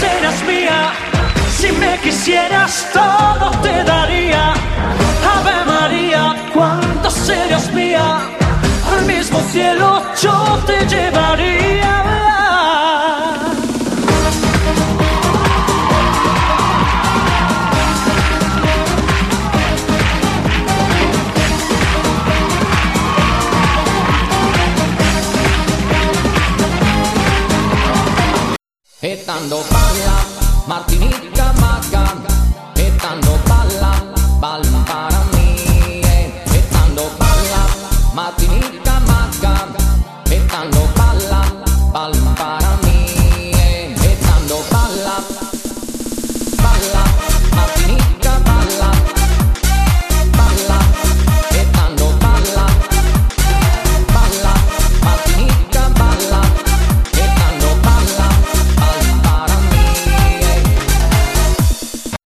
serás mía. Si me quisieras, todo te daría. Ave María, cuánto serías mía. Al mismo cielo Estando balla, Martinica Macan, estando balla, balla.